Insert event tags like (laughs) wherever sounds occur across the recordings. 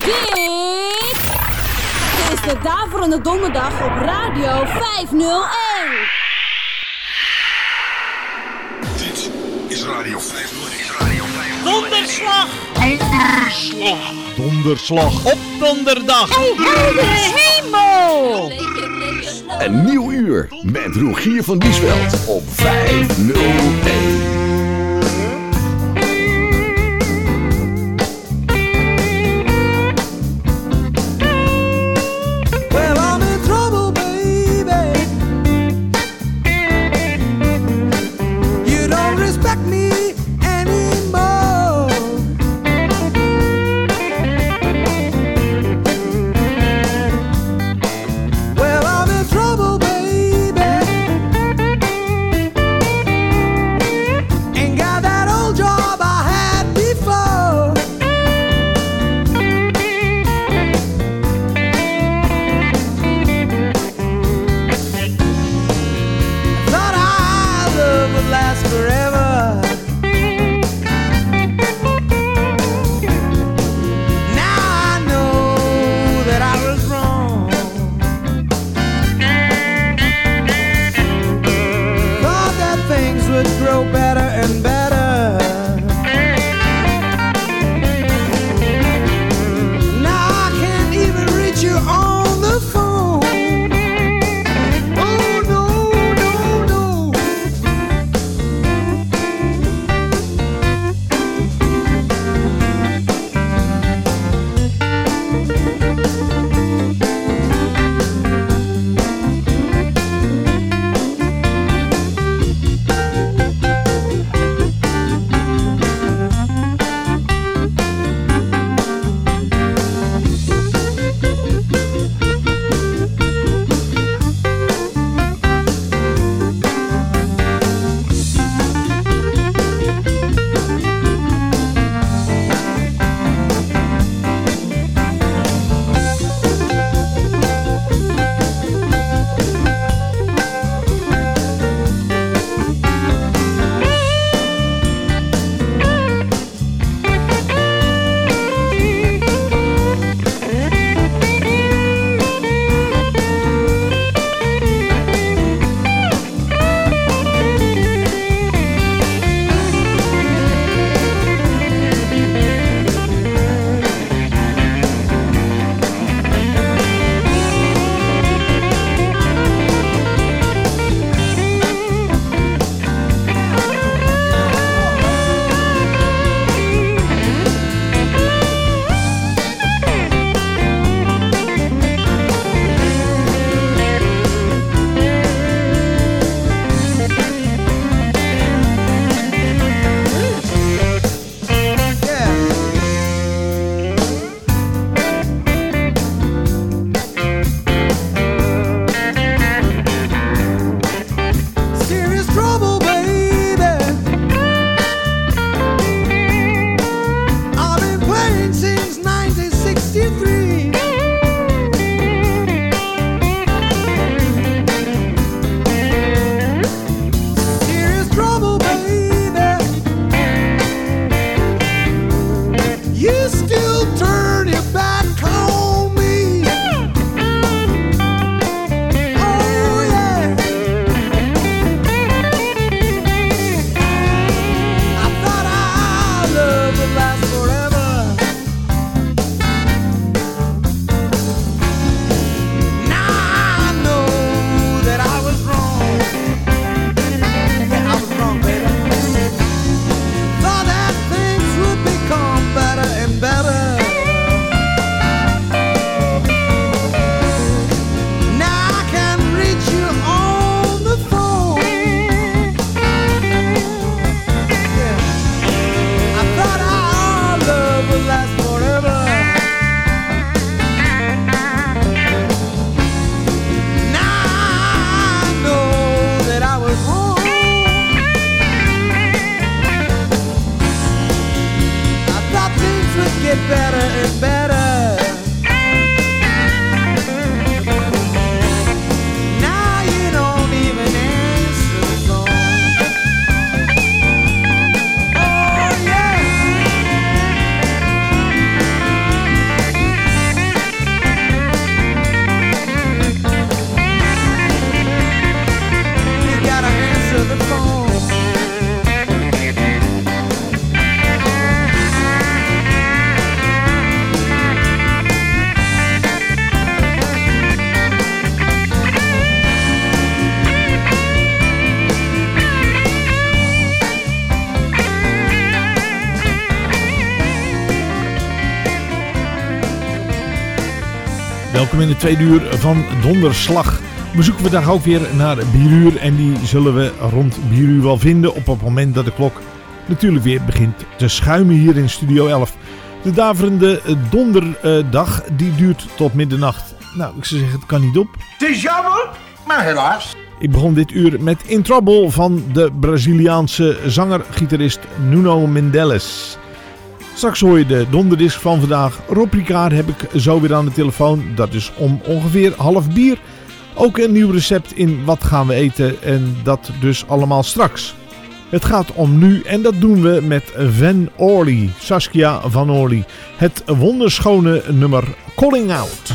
Dit is de Daverende Donderdag op Radio 501. Dit is Radio 501. Donderslag! Donderslag! Donderslag op donderdag! Hey, heldere hemel! Een nieuw uur met Rogier van Diesveld op 501. turn. In de tweede uur van Donderslag. We zoeken vandaag ook weer naar bieruur en die zullen we rond bieruur wel vinden op het moment dat de klok natuurlijk weer begint te schuimen hier in Studio 11. De daverende donderdag die duurt tot middernacht. Nou, ik zou zeggen, het kan niet op. Het is jammer, maar helaas. Ik begon dit uur met In Trouble van de Braziliaanse zanger-gitarist Nuno Mendes. Straks hoor je de donderdisc van vandaag. Rob heb ik zo weer aan de telefoon. Dat is om ongeveer half bier. Ook een nieuw recept in Wat gaan we eten en dat dus allemaal straks. Het gaat om nu en dat doen we met Van Orly, Saskia Van Orly. Het wonderschone nummer Calling Out.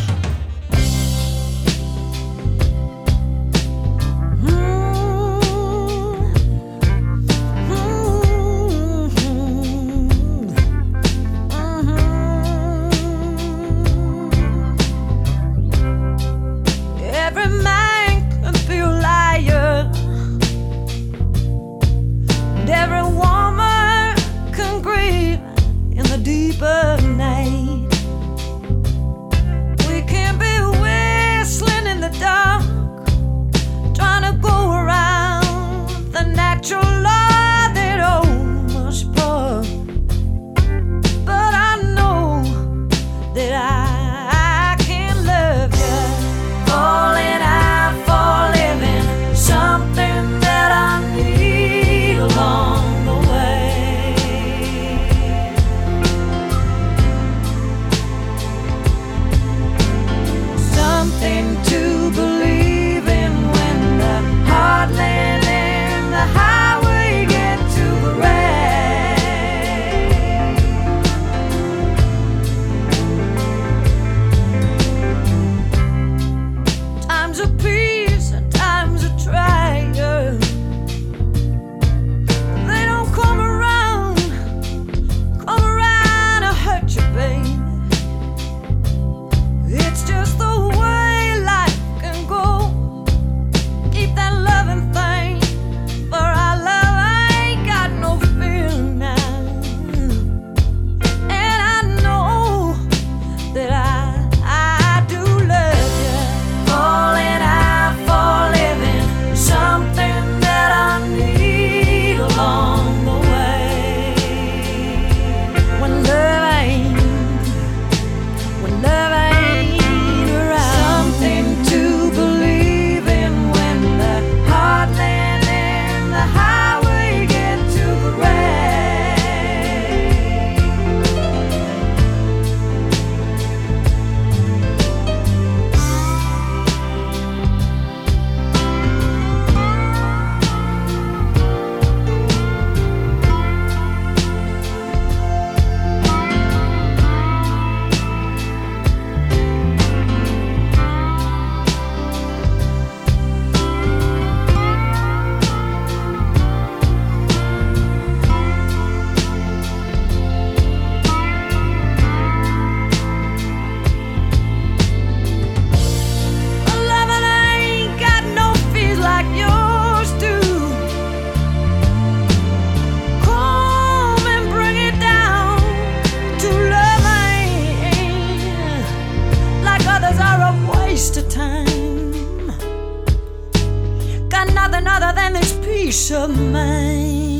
other than this peace of mind.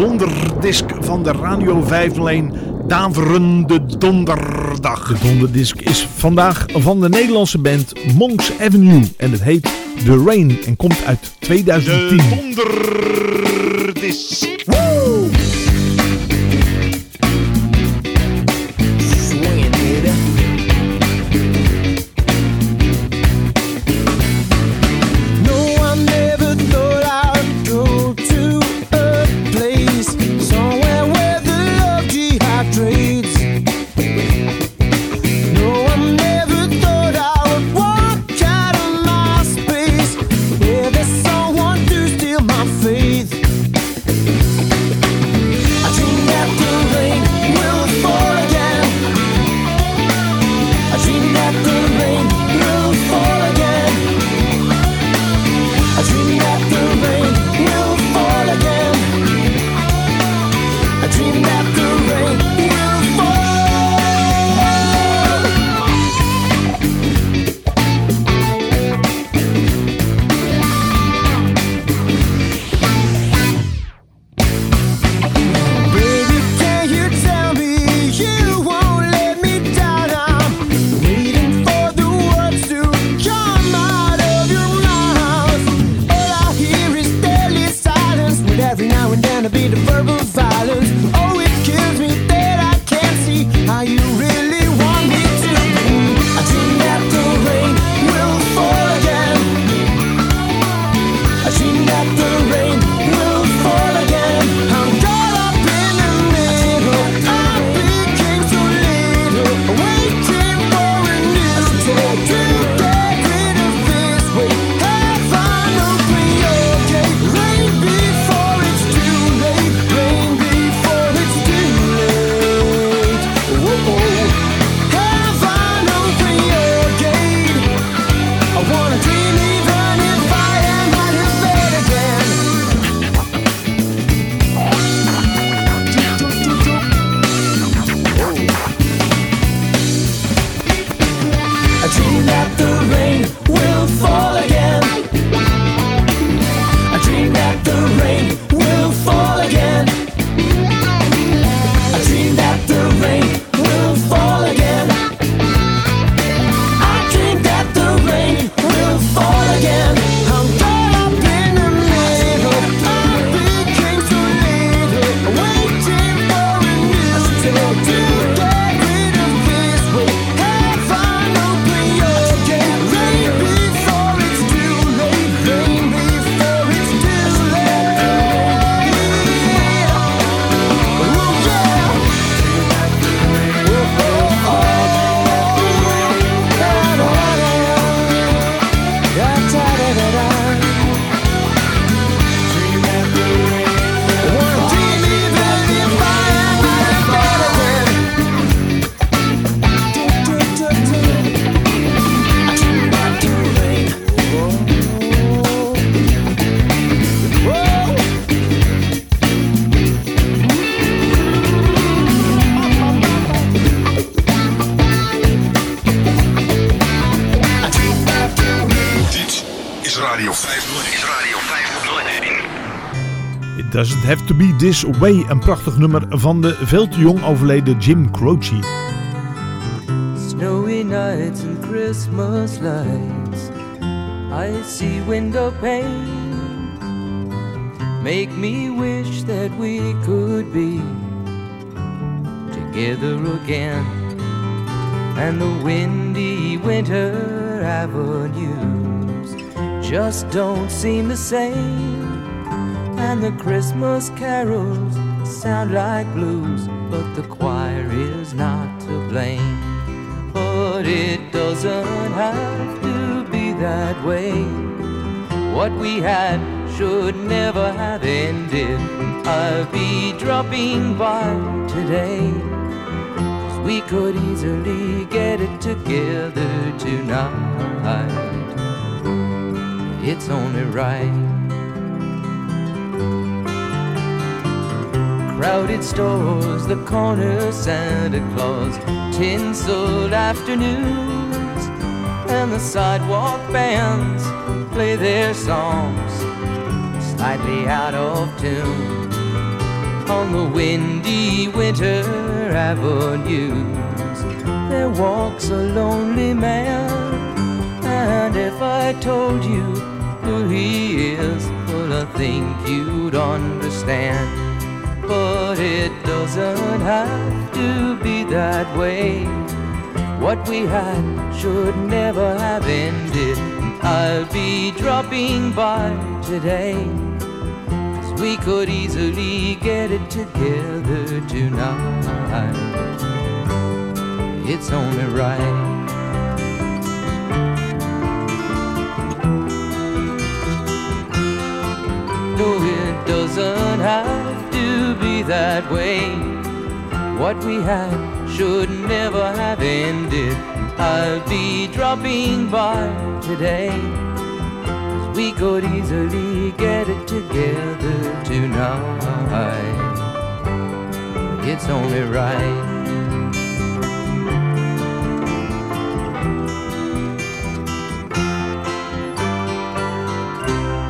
donderdisk van de Radio 501 Daverende Donderdag. De donderdisk is vandaag van de Nederlandse band Monks Avenue en het heet The Rain en komt uit 2010. De donderdisk. This Way, een prachtig nummer van de veel te jong overleden Jim Croce. Snowy nights and Christmas lights, I see window pane. Make me wish that we could be together again. And the windy winter avenues just don't seem the same and the Christmas carols sound like blues, but the choir is not to blame. But it doesn't have to be that way. What we had should never have ended. I'll be dropping by today. We could easily get it together tonight. It's only right. crowded stores, the corner Santa Claus, tinselled afternoons, and the sidewalk bands play their songs slightly out of tune on the windy winter avenues. There walks a lonely man, and if I told you who he is, well, I think you'd understand but it doesn't have to be that way. What we had should never have ended. I'll be dropping by today. Cause we could easily get it together tonight. It's only right. No, that way. What we had should never have ended. I'll be dropping by today. Cause we could easily get it together tonight. It's only right.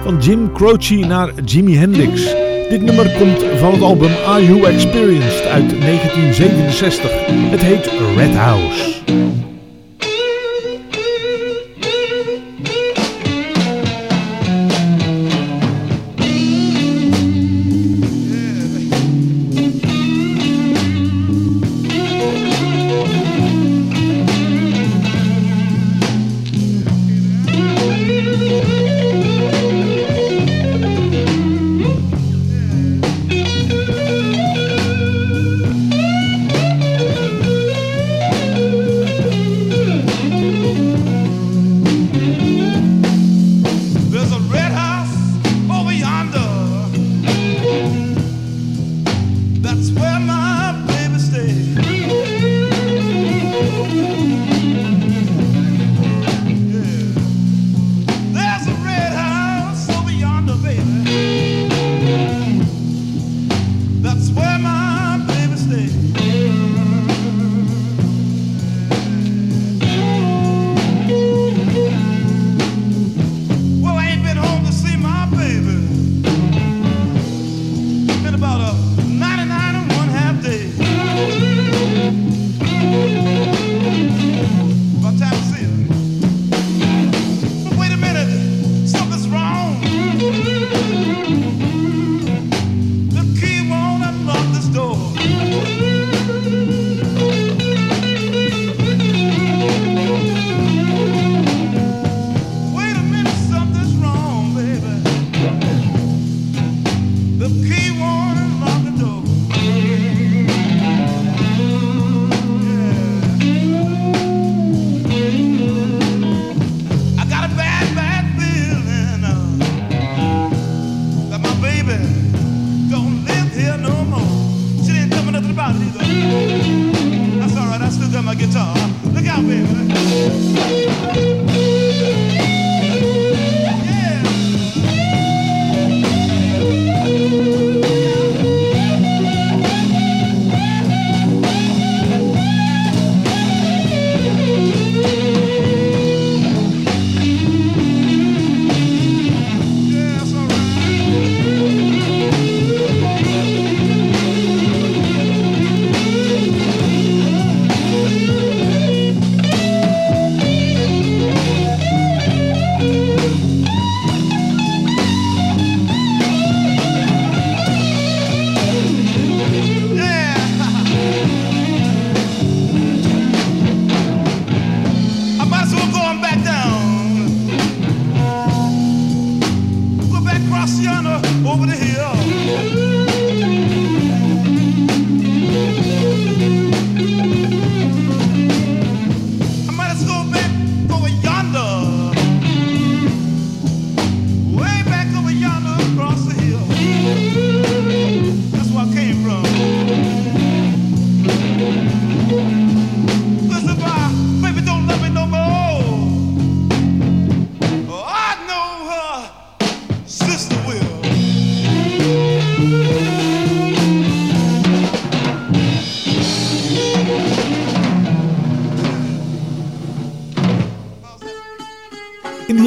Van Jim Croce naar Jimi Hendrix. Dit nummer komt van het album Are You Experienced uit 1967. Het heet Red House.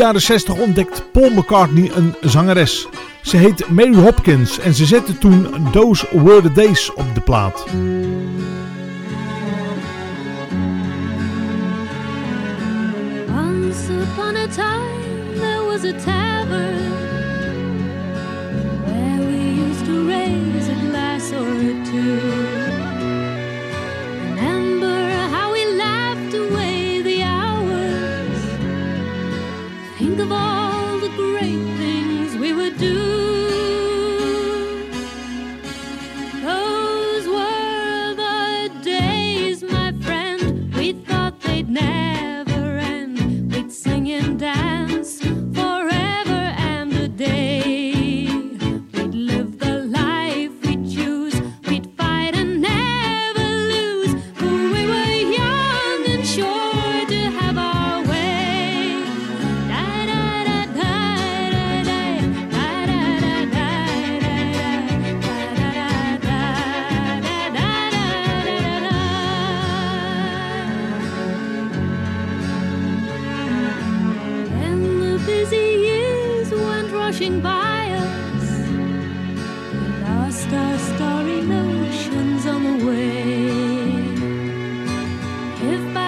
jaren 60 ontdekt Paul McCartney een zangeres. Ze heet Mary Hopkins en ze zette toen Those Were The Days op de plaat.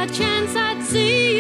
chance I'd see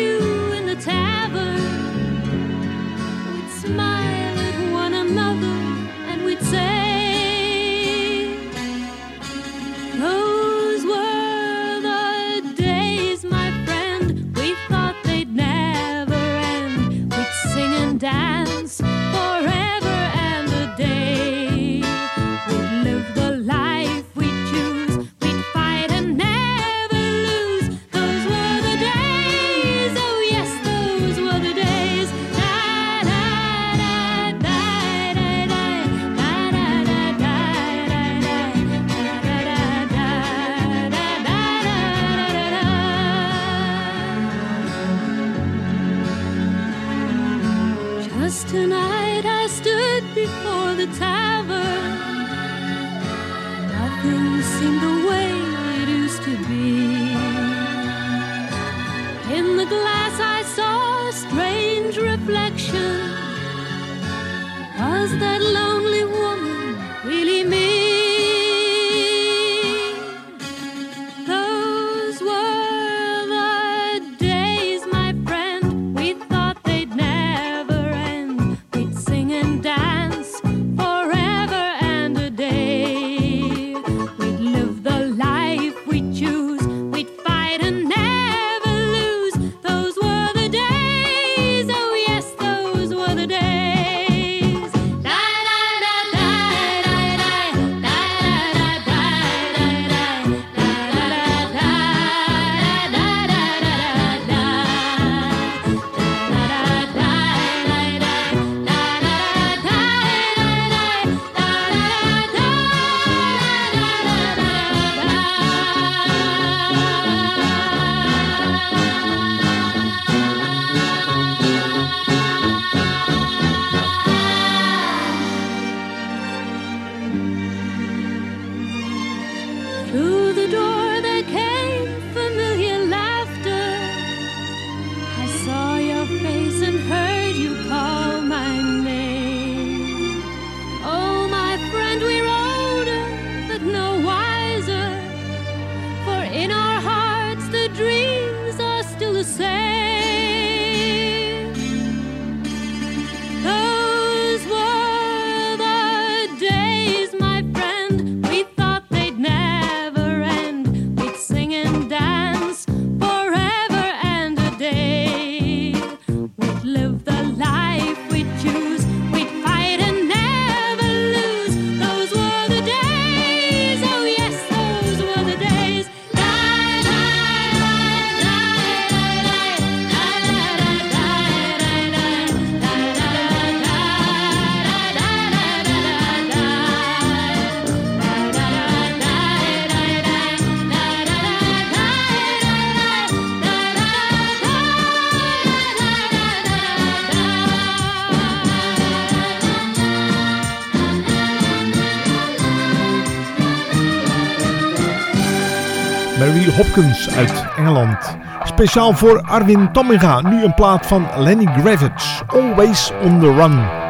Uit Engeland. Speciaal voor Arwin Tomminga nu een plaat van Lenny Gravitz, Always on the Run.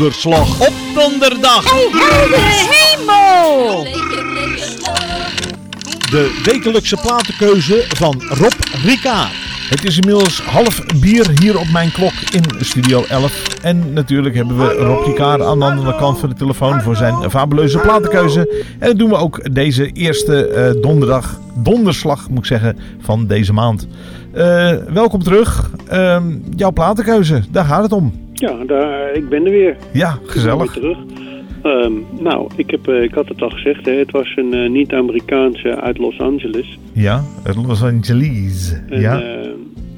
Donderslag. Op donderdag! hemel! De wekelijkse platenkeuze van Rob Rika. Het is inmiddels half bier hier op mijn klok in Studio 11. En natuurlijk hebben we Rob Ricard aan de andere kant van de telefoon voor zijn fabuleuze platenkeuze. En dat doen we ook deze eerste eh, donderdag, donderslag moet ik zeggen, van deze maand. Eh, welkom terug. Ehm, jouw platenkeuze, daar gaat het om. Ja, daar, ik ben er weer. Ja, Ik ben gezellig. weer terug. Ehm, nou, ik, heb, eh, ik had het al gezegd, hè, het was een eh, niet-Amerikaanse uit Los Angeles. Ja, het Los Angeles. En, Ja. eh,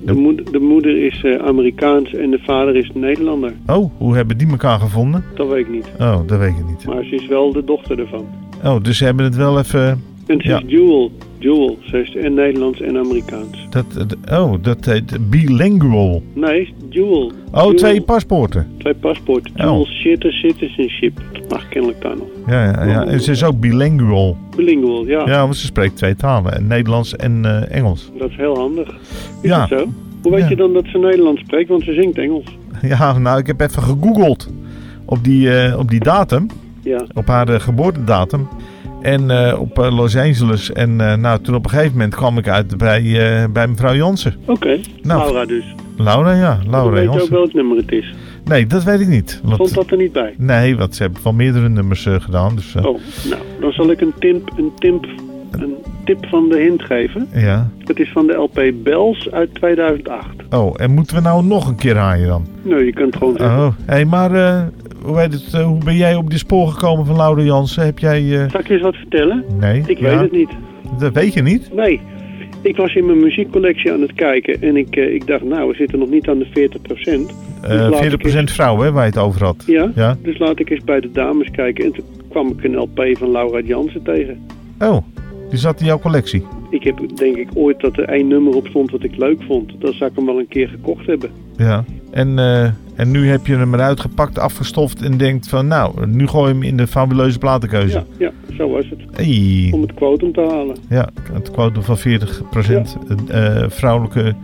de, moeder, de moeder is Amerikaans en de vader is Nederlander. Oh, hoe hebben die elkaar gevonden? Dat weet ik niet. Oh, dat weet ik niet. Maar ze is wel de dochter ervan. Oh, dus ze hebben het wel even... En ze Ja. is dual. Dual. Ze is en Nederlands en Amerikaans. Dat, dat- oh, dat heet bilingual. Nee, dual. Oh, Dual- twee paspoorten. Twee paspoorten. Oh. Dual citizenship. Dat mag kennelijk daar nog. Ja, ja, ja. En ze is ook bilingual. Bilingual, ja. Ja, want ze spreekt twee talen. en Nederlands en eh, Engels. Dat is heel handig. Is Ja. dat zo? Hoe weet Ja. je dan dat ze Nederlands spreekt? Want ze zingt Engels. Ja, nou, ik heb even gegoogeld op die, eh, op die datum. Ja. Op haar eh, geboortedatum. En eh, op eh, Los Angeles. En eh, nou, toen op een gegeven moment kwam ik uit bij, bij mevrouw Jansen. Oké, Nou, Laura dus. Laura, ja. Laura weet je ook Jansen. welk nummer het is. Nee, dat weet ik niet. Want- Stond dat er niet bij? Nee, want ze hebben van meerdere nummers gedaan. Dus, Oh, nou, dan zal ik een tip, een tip, een tip van de hint geven. Ja. Het is van de LP Bells uit 2008. Oh, en moeten we nou nog een keer haaien dan? Nee, je kunt gewoon zeggen. Oh, hé, maar hoe, heet het, eh, hoe ben jij op die spoor gekomen van Laura Jansen? Heb jij... eh, Zal ik je eens wat vertellen? Nee. Ik ja? weet het niet. Dat weet je niet? Nee. Ik was in mijn muziekcollectie aan het kijken en ik, eh, ik dacht, nou, we zitten nog niet aan de 40%. Eh Dus laat ik 40% vrouwen, hè, waar je het over had. Ja? Ja. Dus laat ik eens bij de dames kijken. En toen kwam ik een LP van Laura Jansen tegen. Oh, die zat in jouw collectie. Ik heb denk ik ooit dat er één nummer op stond wat ik leuk vond. Dan zou ik hem wel een keer gekocht hebben. Ja. En, en nu heb je hem eruit gepakt, afgestoft en denkt van... Nou, nu gooi je hem in de fabuleuze platenkeuze. Ja, ja, zo was het. Hey. Om het quotum te halen. Ja, het quotum van 40% eh, vrouwelijke,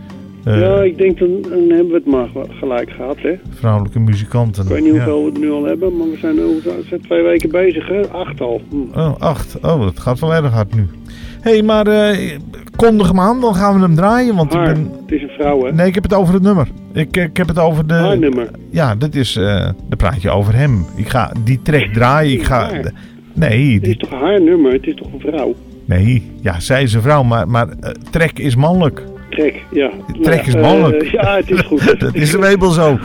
eh, ja, ik denk dan, dan hebben we het maar gelijk gehad, hè. vrouwelijke muzikanten. Ik weet niet Ja. hoeveel we er nu al hebben, maar we zijn, we zijn twee weken bezig, hè. Acht al. Hm. Oh, acht. Oh, dat gaat wel erg hard nu. Hé, hey, maar eh kondig hem aan, dan gaan we hem draaien. Want Haar, ik ben... het is een vrouw, hè. Nee, ik heb het over het nummer. Ik, ik heb het over de... Haar nummer. Ja, dat is... eh dan praat je over hem. Ik ga die track draaien. Ik ga... Haar. Nee, Het is toch haar nummer? Het is toch een vrouw? nee, ja, zij is een vrouw, maar, maar eh, track is mannelijk. Trek, ja. Trek is mannelijk. eh, ja, het is goed. (laughs) dat is hem wel zo. (laughs)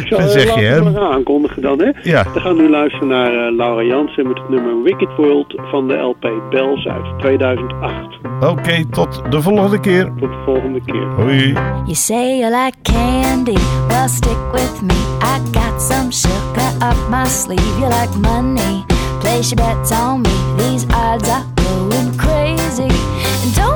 Ik zal (laughs) eh, zeg je, hè? we maar aankondigen dan, hè? Ja. We gaan nu luisteren naar eh, Laura Jansen met het nummer Wicked World van de LP Bells uit 2008. Oké, tot de volgende keer. Tot de volgende keer. Hoi. You say you like candy, well stick with me. I got some sugar up my sleeve. You like money, place your bets on me. These odds are going crazy. And don't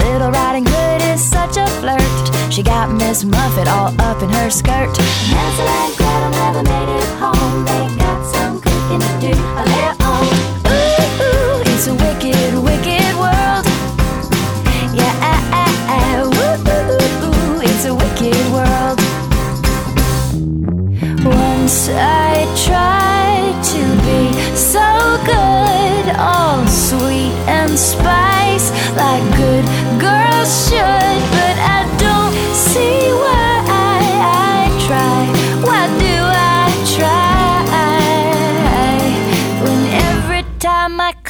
Miss Muffet all up in her skirt. Hansel and Gretel never made it home. They got some cooking to do of their own. Ooh, ooh, it's a wicked, wicked world. Yeah, ooh, ooh, ooh, it's a wicked world. Once I tried to be so good, all sweet and spice, like good girls should,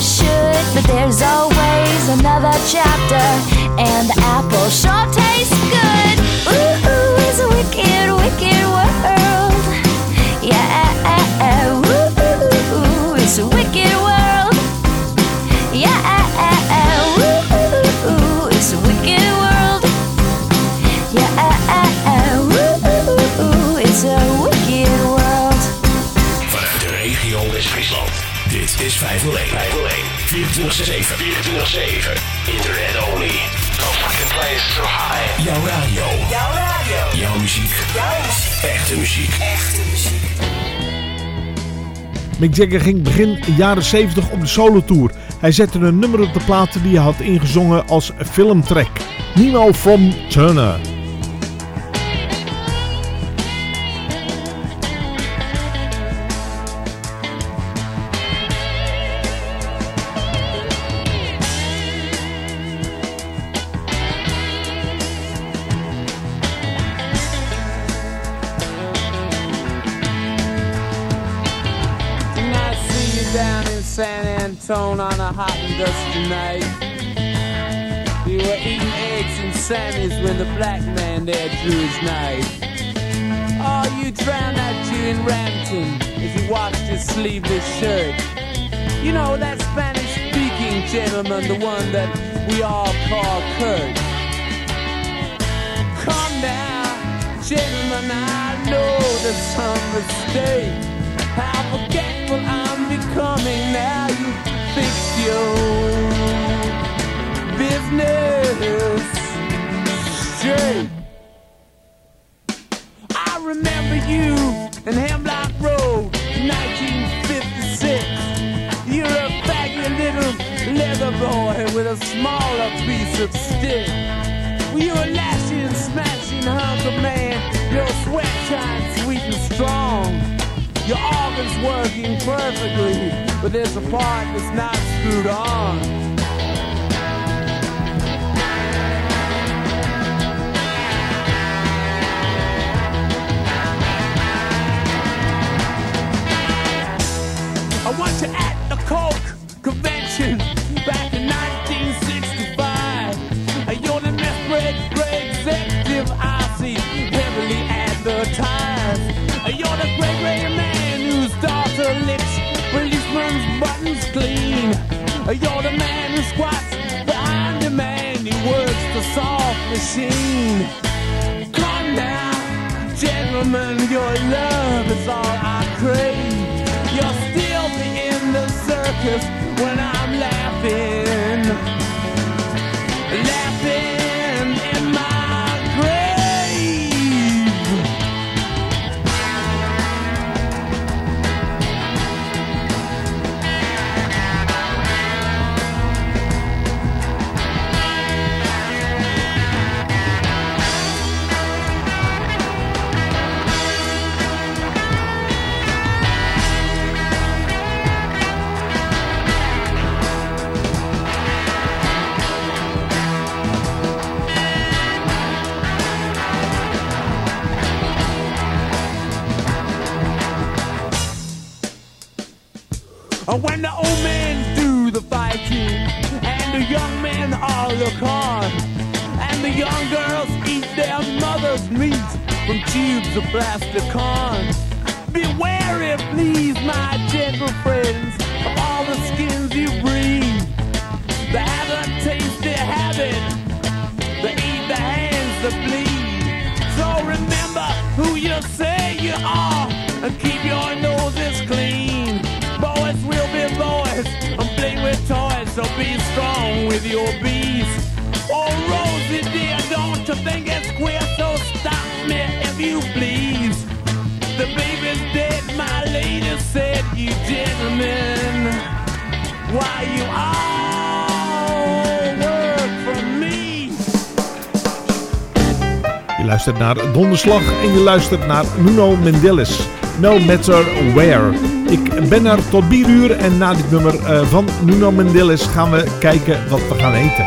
should. But there's always another chapter, and the apple sure tastes good. Ooh, ooh, it's a wicked, wicked world. Yeah, ooh, ooh, it's a wicked world. Yeah, ooh, ooh, it's a wicked world. Yeah, ooh, ooh, it's a wicked world. Vanuit de regio West-Friesland. Dit is 501. 501. 24-7. 24-7. Internet only. No fucking place so high. Jouw radio. Jouw radio. Jouw muziek. Jouw muziek. Echte muziek. Echte muziek. Mick Jagger ging begin jaren 70 op de solotour. Hij zette een nummer op de platen die hij had ingezongen als filmtrack. Nemo from Turner. Antone on a hot and dusty night. You were eating eggs and Sammy's when the black man there drew his knife. Oh, you drowned out you in Rampton as you washed his sleeveless shirt. You know that Spanish-speaking gentleman, the one that we all call Kurt. Come now, gentlemen, I know there's some mistake. How forgetful I'm becoming now you fix your business straight. I remember you in Hemlock Road, 1956. You're a faggy little leather boy with a smaller piece of stick. You're a lashing, smashing hunk of man. Your sweat shines sweet and strong. Your organ's working perfectly, but there's a part that's not screwed on. I want to at the Coke convention machine. Come now, gentlemen, your love is all I crave. You'll still be in the circus tubes of plastic corn. Beware, please, my gentle friends, of all the skins you breathe. They have a tasty habit, they eat the hands that bleed. So remember who you say you are, and keep your noses clean. Boys will be boys, and play with toys, so be strong with your bees. you please. The baby's dead, my lady said, you gentlemen. Why you all work for me? Je luistert naar Donderslag en je luistert naar Nuno Mendeles No Matter Where. Ik ben er tot 4 uur en na dit nummer eh, van Nuno Mendeles gaan we kijken wat we gaan eten.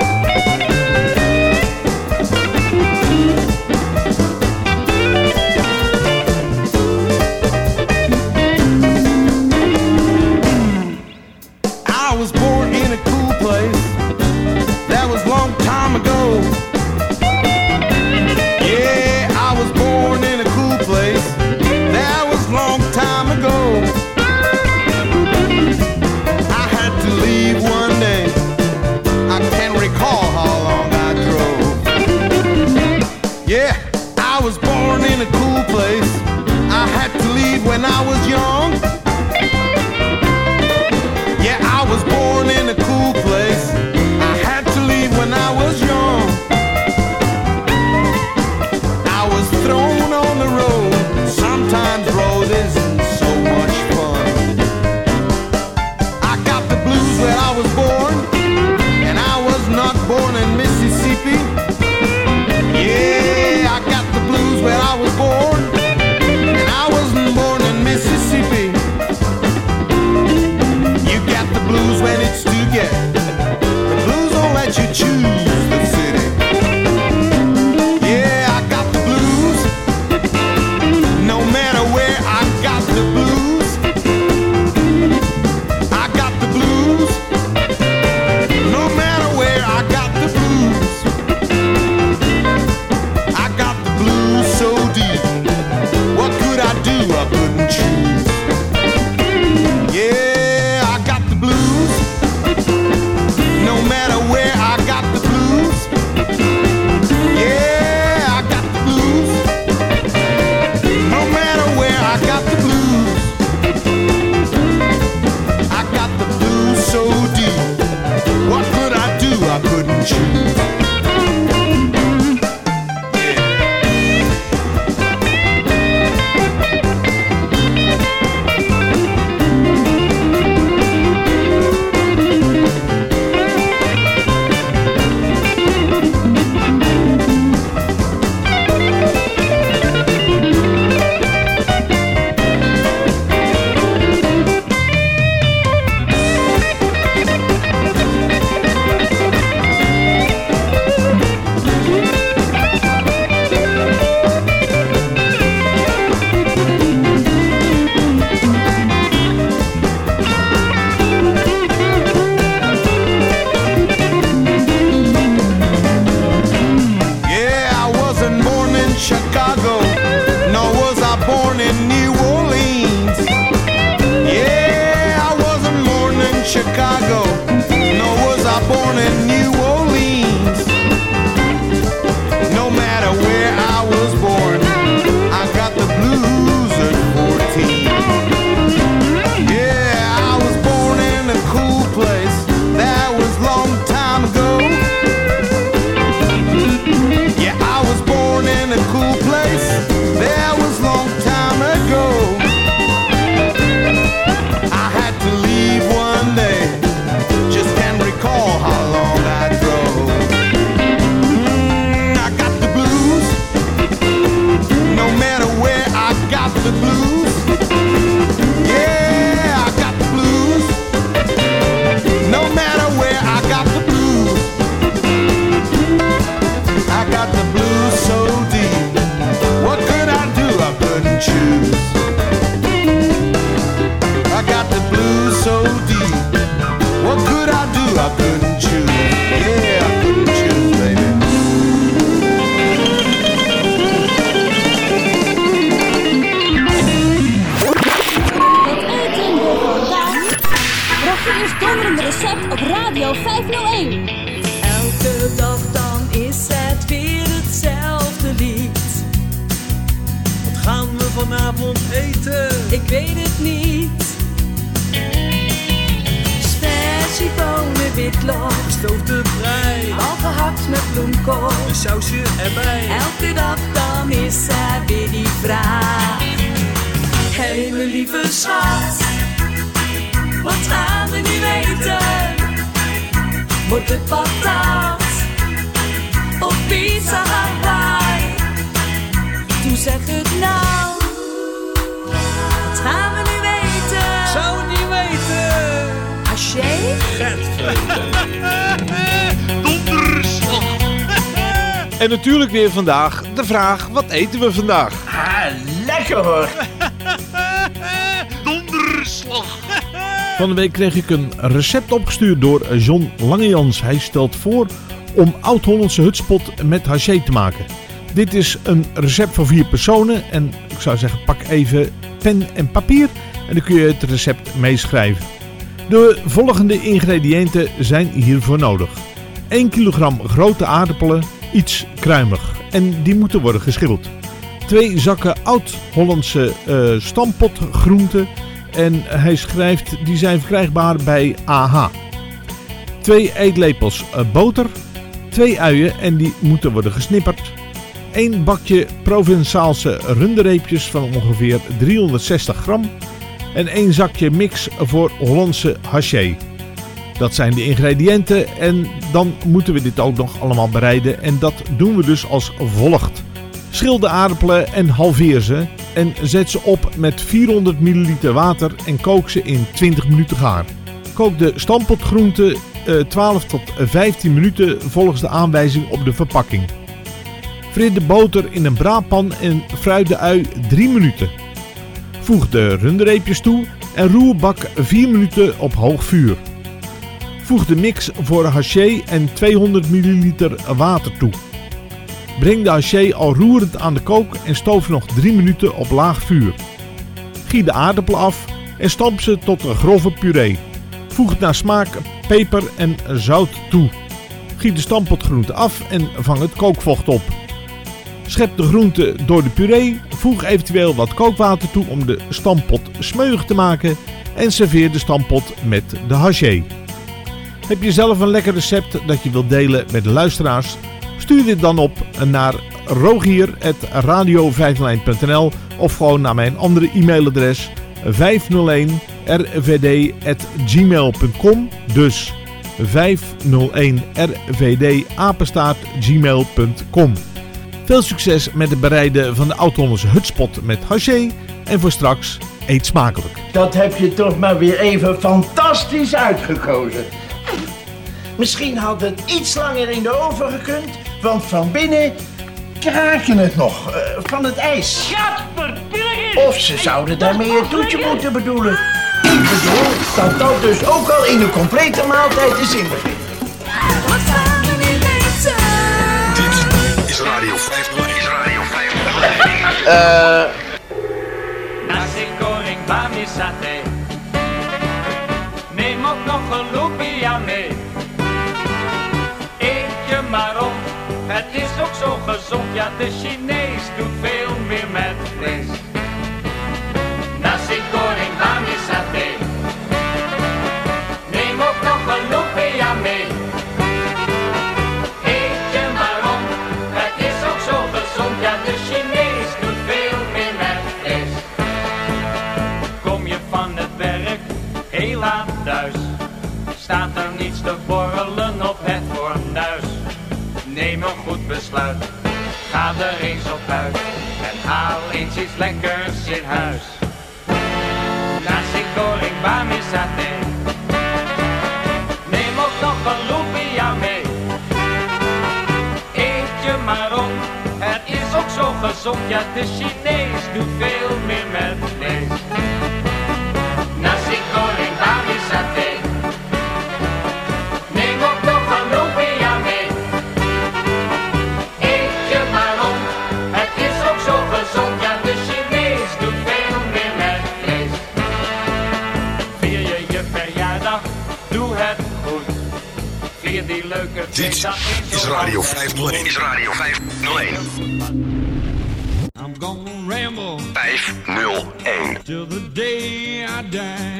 Vandaag de vraag, wat eten we vandaag? Ah, lekker hoor. (laughs) Donderslag. (laughs) Van de week kreeg ik een recept opgestuurd door John Langejans. Hij stelt voor om oud-Hollandse hutspot met haché te maken. Dit is een recept voor vier personen en ik zou zeggen pak even pen en papier en dan kun je het recept meeschrijven. De volgende ingrediënten zijn hiervoor nodig. 1 kilogram grote aardappelen, iets kruimig en die moeten worden geschild. 2 zakken oud-Hollandse eh stampotgroenten en hij schrijft die zijn verkrijgbaar bij AH. 2 eetlepels eh, boter, 2 uien en die moeten worden gesnipperd. 1 bakje Provençaalse runderreepjes van ongeveer 360 gram en 1 zakje mix voor Hollandse haché. Dat zijn de ingrediënten en dan moeten we dit ook nog allemaal bereiden en dat doen we dus als volgt. Schil de aardappelen en halveer ze en zet ze op met 400 ml water en kook ze in 20 minuten gaar. Kook de stampotgroenten eh, 12 tot 15 minuten volgens de aanwijzing op de verpakking. Frit de boter in een braadpan en fruit de ui 3 minuten. Voeg de runderreepjes toe en roer bak 4 minuten op hoog vuur. Voeg de mix voor haché en 200 ml water toe. Breng de haché al roerend aan de kook en stoof nog 3 minuten op laag vuur. Giet de aardappelen af en stamp ze tot een grove puree. Voeg naar smaak peper en zout toe. Giet de stampotgroente af en vang het kookvocht op. Schep de groente door de puree, voeg eventueel wat kookwater toe om de stampot smeuig te maken en serveer de stampot met de haché. Heb je zelf een lekker recept dat je wilt delen met de luisteraars? Stuur dit dan op naar rogier.radio501.nl of gewoon naar mijn andere e-mailadres 501 rvd.gmail.com Dus 501 rvd gmail.com Veel succes met het bereiden van de Oud-Hollandse hutspot met haché en voor straks eet smakelijk. Dat heb je toch maar weer even fantastisch uitgekozen. Misschien had het iets langer in de oven gekund, want van binnen kraken het nog eh, van het ijs. Of ze zouden daarmee een toetje moeten bedoelen. Ik bedoel dat dat dus ook al in de complete maaltijd is inbegrepen. Weten? Is Radio 501. Is Radio 501. Eh, Nasi zo gezond. Ja, de Chinees doet veel meer met vlees. Neem een goed besluit, ga er eens op uit en haal eens iets lekkers in huis. Nasi goreng bami satay, neem ook nog een lumpia mee. Eet je maar op, het is ook zo gezond, ja de Chinees doet veel meer met vlees. Is Radio altijd 501. Is Radio 501. I'm gonna ramble 501. till the day I die.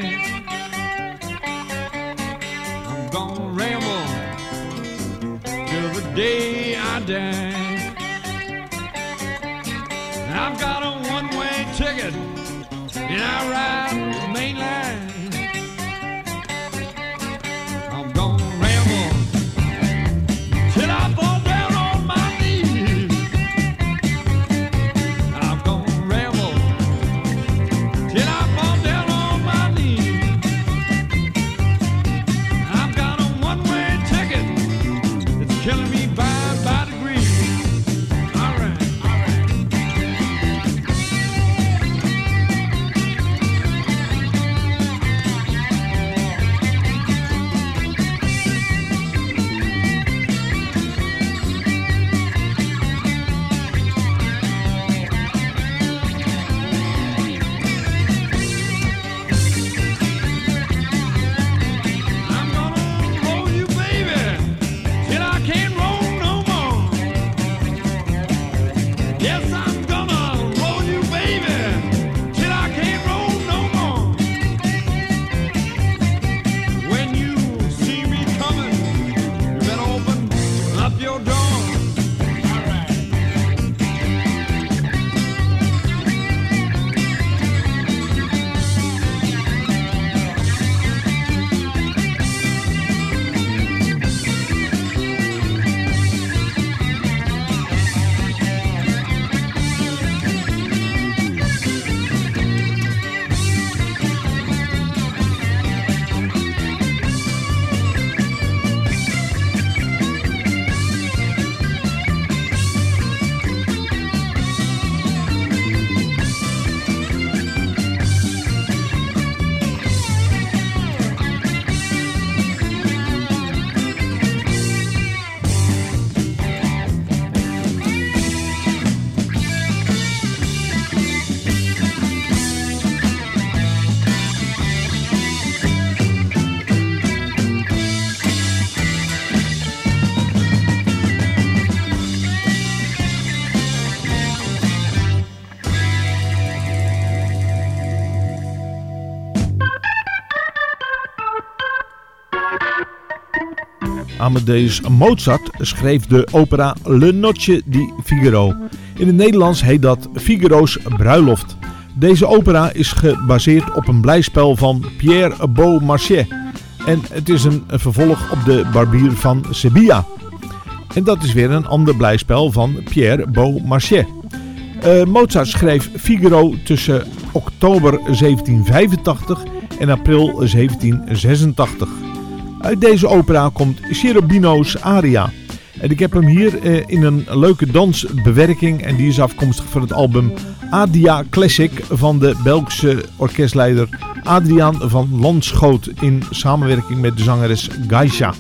Amadeus Mozart schreef de opera Le Noce di Figaro. In het Nederlands heet dat Figaro's Bruiloft. Deze opera is gebaseerd op een blijspel van Pierre Beaumarchais. En het is een vervolg op de Barbier van Sevilla. En dat is weer een ander blijspel van Pierre Beaumarchais. Eh, Mozart schreef Figaro tussen oktober 1785 en april 1786. Uit deze opera komt Cherubino's aria. En ik heb hem hier eh, in een leuke dansbewerking en die is afkomstig van het album Adia Classic van de Belgische orkestleider Adriaan van Landschoot in samenwerking met de zangeres Geisha.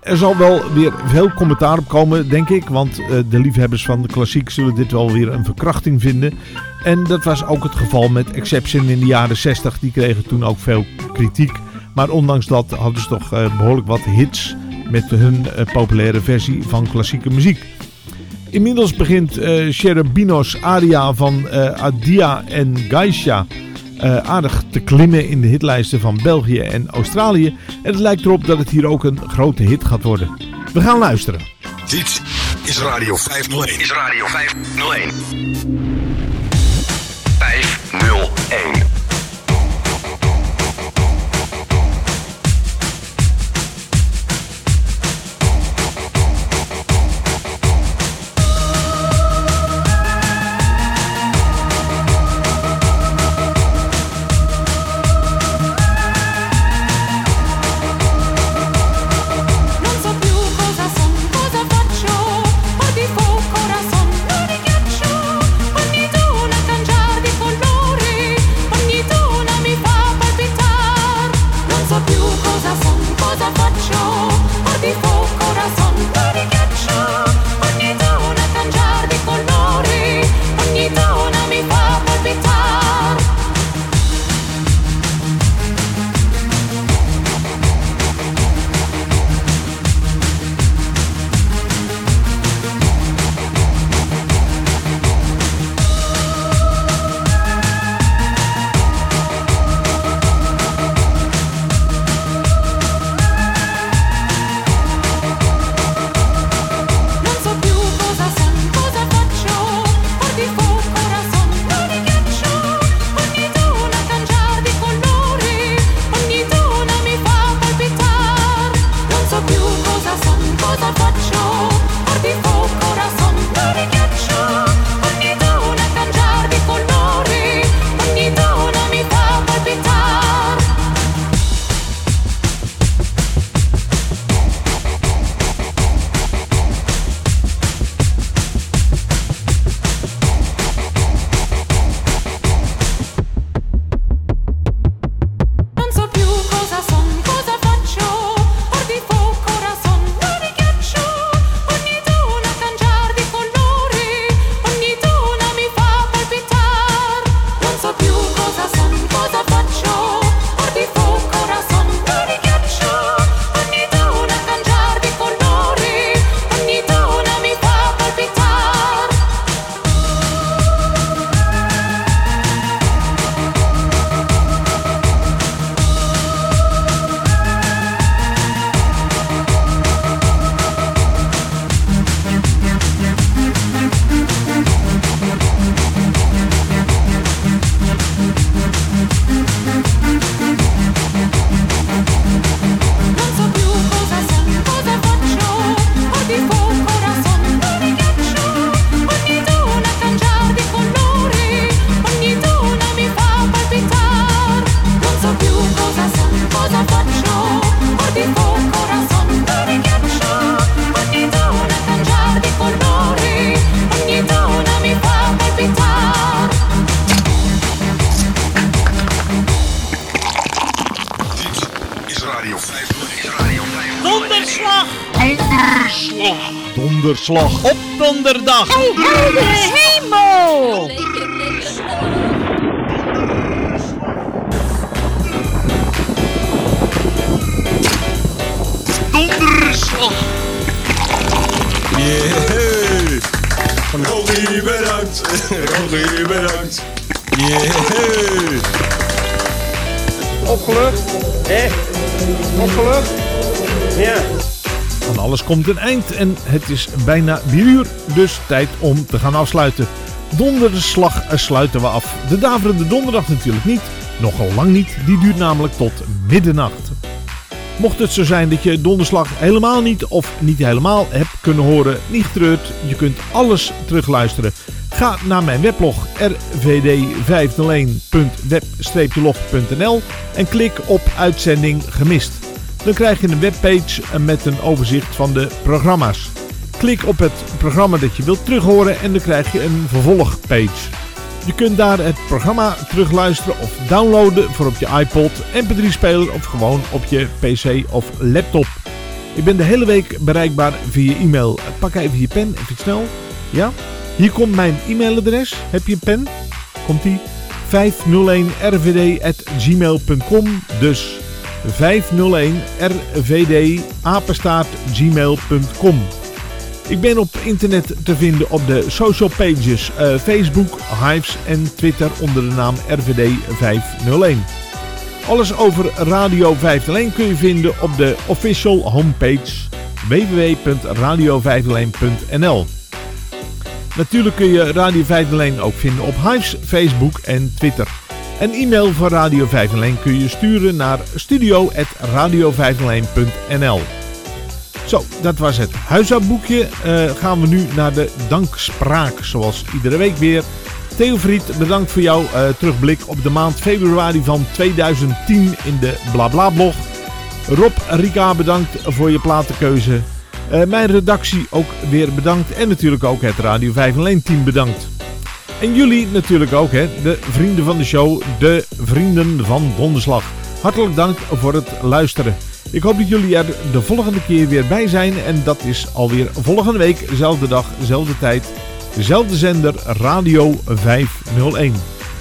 Er zal wel weer veel commentaar op komen, denk ik, want eh, de liefhebbers van de klassiek zullen dit wel weer een verkrachting vinden. En dat was ook het geval met Exception in de jaren 60, die kregen toen ook veel kritiek. Maar ondanks dat hadden ze toch eh, behoorlijk wat hits met hun eh, populaire versie van klassieke muziek. Inmiddels begint eh Cherubino's aria van eh, Adia en Geisha eh, aardig te klimmen in de hitlijsten van België en Australië. En het lijkt erop dat het hier ook een grote hit gaat worden. We gaan luisteren. Dit is Radio 501. Is Radio 501. 501. Donderslag. Donderslag op donderdag. Hey, heldere hemel! Donderslag. Yeah. Rogie, bedankt. Rogie, bedankt. Yeah. Opgelucht? Hé? Opgelucht? Ja. Alles komt een eind en het is bijna 4 uur, dus tijd om te gaan afsluiten. Donderslag sluiten we af. De daverende donderdag natuurlijk niet, nogal lang niet, die duurt namelijk tot middernacht. Mocht het zo zijn dat je donderslag helemaal niet of niet helemaal hebt kunnen horen, niet getreurd, je kunt alles terugluisteren. Ga naar mijn weblog rvd501.web-log.nl en klik op uitzending gemist. Dan krijg je een webpage met een overzicht van de programma's. Klik op het programma dat je wilt terughoren en dan krijg je een vervolgpage. Je kunt daar het programma terugluisteren of downloaden voor op je iPod, mp3-speler of gewoon op je pc of laptop. Ik ben de hele week bereikbaar via e-mail. Pak even je pen, even snel. Ja? Hier komt mijn e-mailadres. Heb je een pen? Komt die? 501rvd.gmail.com Dus 501rvd apenstaartgmail.com Ik ben op internet te vinden op de social pages eh, Facebook, Hives en Twitter onder de naam RVD 501. Alles over Radio 501 kun je vinden op de official homepage www.radio501.nl Natuurlijk kun je Radio 501 ook vinden op Hives, Facebook en Twitter. Een e-mail van Radio 501 kun je sturen naar studio.radio501.nl Zo, dat was het huishoudboekje. Eh, gaan we nu naar de dankspraak, zoals iedere week weer. Theo Vriet, bedankt voor jouw eh, terugblik op de maand februari van 2010 in de BlaBla-blog. Rob Rika, bedankt voor je platenkeuze. Eh, mijn redactie ook weer bedankt. En natuurlijk ook het Radio 501 team bedankt. En jullie natuurlijk ook, hè, de vrienden van de show, de vrienden van Donderslag. Hartelijk dank voor het luisteren. Ik hoop dat jullie er de volgende keer weer bij zijn. En dat is alweer volgende week, dezelfde dag, dezelfde tijd, dezelfde zender, Radio 501.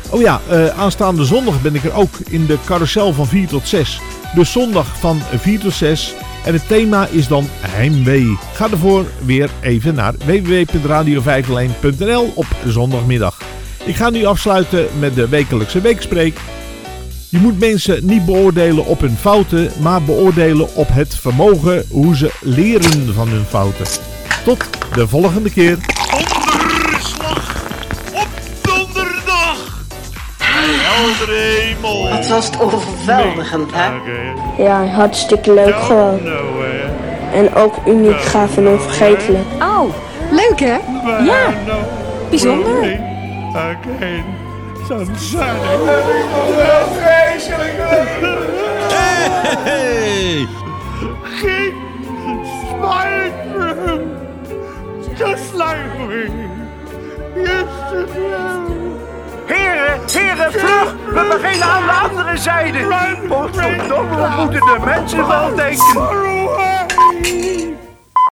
Oh ja, eh, aanstaande zondag ben ik er ook in de carousel van 4 tot 6. Dus zondag van 4 tot 6. En het thema is dan heimwee. Ga ervoor weer even naar www.radio501.nl op zondagmiddag. Ik ga nu afsluiten met de wekelijkse weekspreek. Je moet mensen niet beoordelen op hun fouten, maar beoordelen op het vermogen hoe ze leren van hun fouten. Tot de volgende keer. Wat was het overweldigend, hè? Ja, hartstikke leuk gewoon. En ook uniek, gaaf en onvergetelijk. Oh, leuk hè? Ja, bijzonder. Hey! Keep smiling through. Just like to do. Heren, heren, vlug! We beginnen aan de andere zijde. Potverdomme, we moeten de mensen wel denken.